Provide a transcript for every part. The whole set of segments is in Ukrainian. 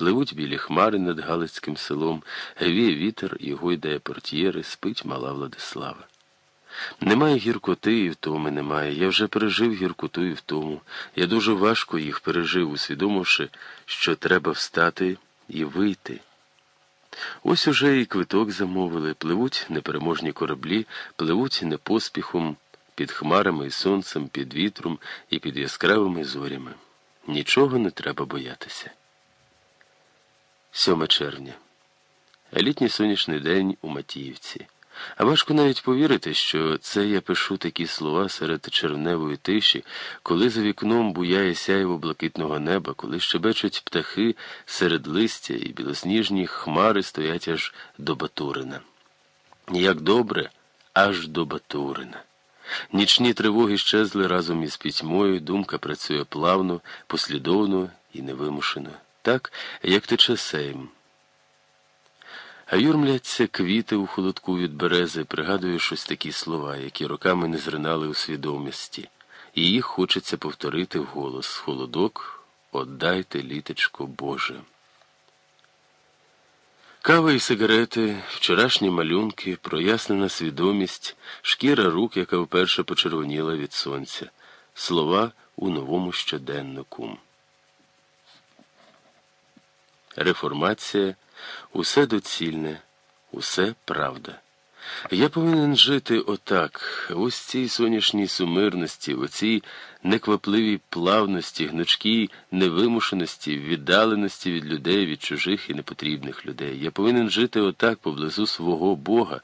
Пливуть білі хмари над Галицьким селом, гевіє вітер і гойдає портьєри, спить мала Владислава. Немає гіркоти і втоми немає. Я вже пережив гіркоту і втому. Я дуже важко їх пережив, усвідомивши, що треба встати і вийти. Ось уже і квиток замовили, пливуть непереможні кораблі, пливуть не поспіхом, під хмарами і сонцем, під вітром і під яскравими зорями. Нічого не треба боятися. 7 червня. Літній сонячний день у Матіївці. А важко навіть повірити, що це я пишу такі слова серед червневої тиші, коли за вікном буяє сяєво блакитного неба, коли щебечуть птахи серед листя і білосніжні хмари стоять аж до Батурина. Як добре, аж до Батурина. Нічні тривоги щезли разом із пітьмою, думка працює плавно, послідовно і невимушено, так, як тече сейм. А юрмляться квіти у холодку від берези, пригадує щось такі слова, які роками не зринали у свідомості, і їх хочеться повторити вголос холодок, отдайте, літечко Боже. Кава і сигарети, вчорашні малюнки, прояснена свідомість, шкіра рук, яка вперше почервоніла від сонця, слова у новому щоденнику. Реформація усе доцільне, усе правда. Я повинен жити отак, ось цій сонячній сумирності, в оцій неквапливій плавності, гнучкій невимушеності, віддаленості від людей, від чужих і непотрібних людей. Я повинен жити отак поблизу свого Бога,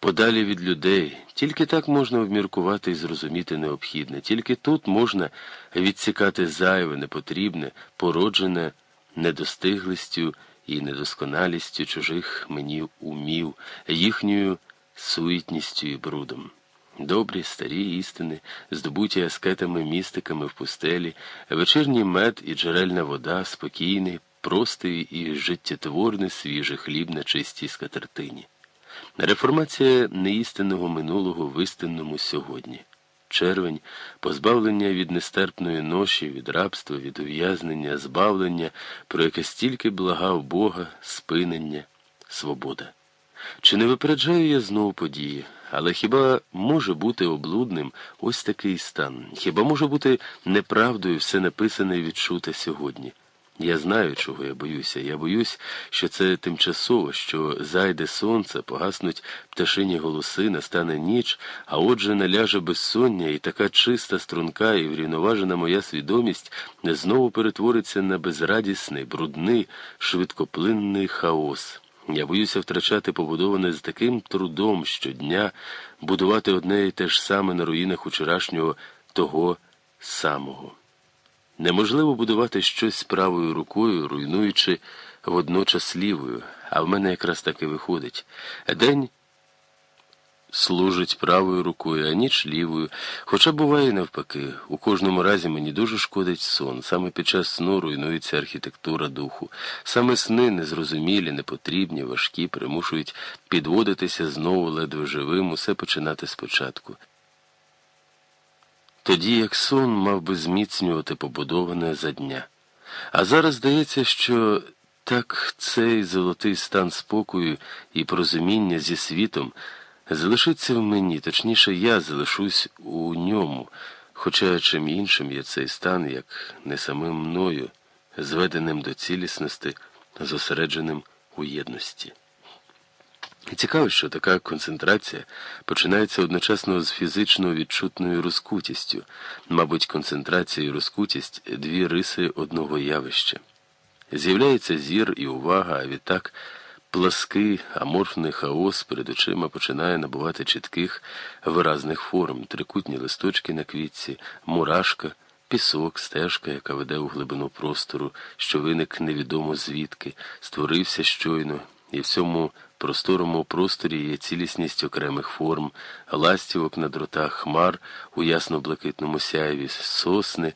подалі від людей. Тільки так можна обміркувати і зрозуміти необхідне, тільки тут можна відсікати зайве, непотрібне, породжене недостиглістю і недосконалістю чужих мені умів, їхньою суетністю і брудом. Добрі старі істини, здобуті аскетами містиками в пустелі, вечірній мед і джерельна вода, спокійний, простий і життєтворний свіжий хліб на чистій скатертині. Реформація неістинного минулого в істинному сьогодні. Червень, позбавлення від нестерпної ноші, від рабства, від ув'язнення, збавлення, про яке стільки благав Бога, спинення, свобода. Чи не випереджаю я знову події? Але хіба може бути облудним ось такий стан? Хіба може бути неправдою все написане і відчуте сьогодні? Я знаю, чого я боюся. Я боюсь, що це тимчасово, що зайде сонце, погаснуть пташині голоси, настане ніч, а отже наляже безсоння, і така чиста струнка і врівноважена моя свідомість знову перетвориться на безрадісний, брудний, швидкоплинний хаос. Я боюся втрачати побудоване з таким трудом щодня, будувати одне і те ж саме на руїнах учорашнього того самого. Неможливо будувати щось правою рукою, руйнуючи водночас лівою, а в мене якраз таки виходить. День служить правою рукою, а ніч лівою. Хоча буває навпаки, у кожному разі мені дуже шкодить сон. Саме під час сну руйнується архітектура духу. Саме сни незрозумілі, непотрібні, важкі, примушують підводитися знову ледве живим, усе починати спочатку. Тоді як сон мав би зміцнювати побудоване за дня. А зараз здається, що так цей золотий стан спокою і порозуміння зі світом залишиться в мені, точніше, я залишусь у ньому, хоча чим іншим є цей стан, як не самим мною, зведеним до цілісності, зосередженим у єдності. І цікаво, що така концентрація починається одночасно з фізично відчутною розкутістю, мабуть, концентрація і розкутість дві риси одного явища. З'являється зір і увага, а відтак плаский аморфний хаос перед очима починає набувати чітких виразних форм, трикутні листочки на квітці, мурашка, пісок, стежка, яка веде у глибину простору, що виник невідомо звідки, створився щойно, і в цьому просторому просторі є цілісність окремих форм, ластівок на дротах хмар у ясно-блакитному сяєві, сосни,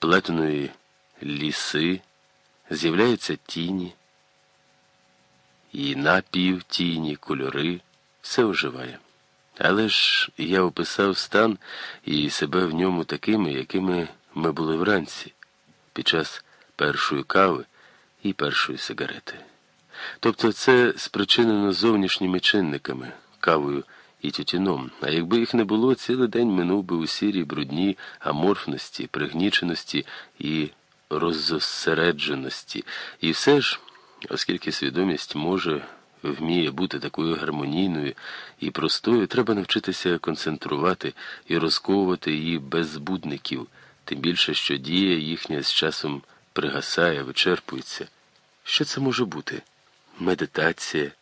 плетеної ліси, з'являються тіні, і напів тіні, кольори, все оживає. Але ж я описав стан і себе в ньому такими, якими ми були вранці, під час першої кави і першої сигарети. Тобто це спричинено зовнішніми чинниками, кавою і тютюном, а якби їх не було, цілий день минув би у сірій брудній аморфності, пригніченості і роззосередженості. І все ж, оскільки свідомість може, вміє бути такою гармонійною і простою, треба навчитися концентрувати і розковувати її без збудників, тим більше, що дія їхня з часом пригасає, вичерпується. Що це може бути? Медитація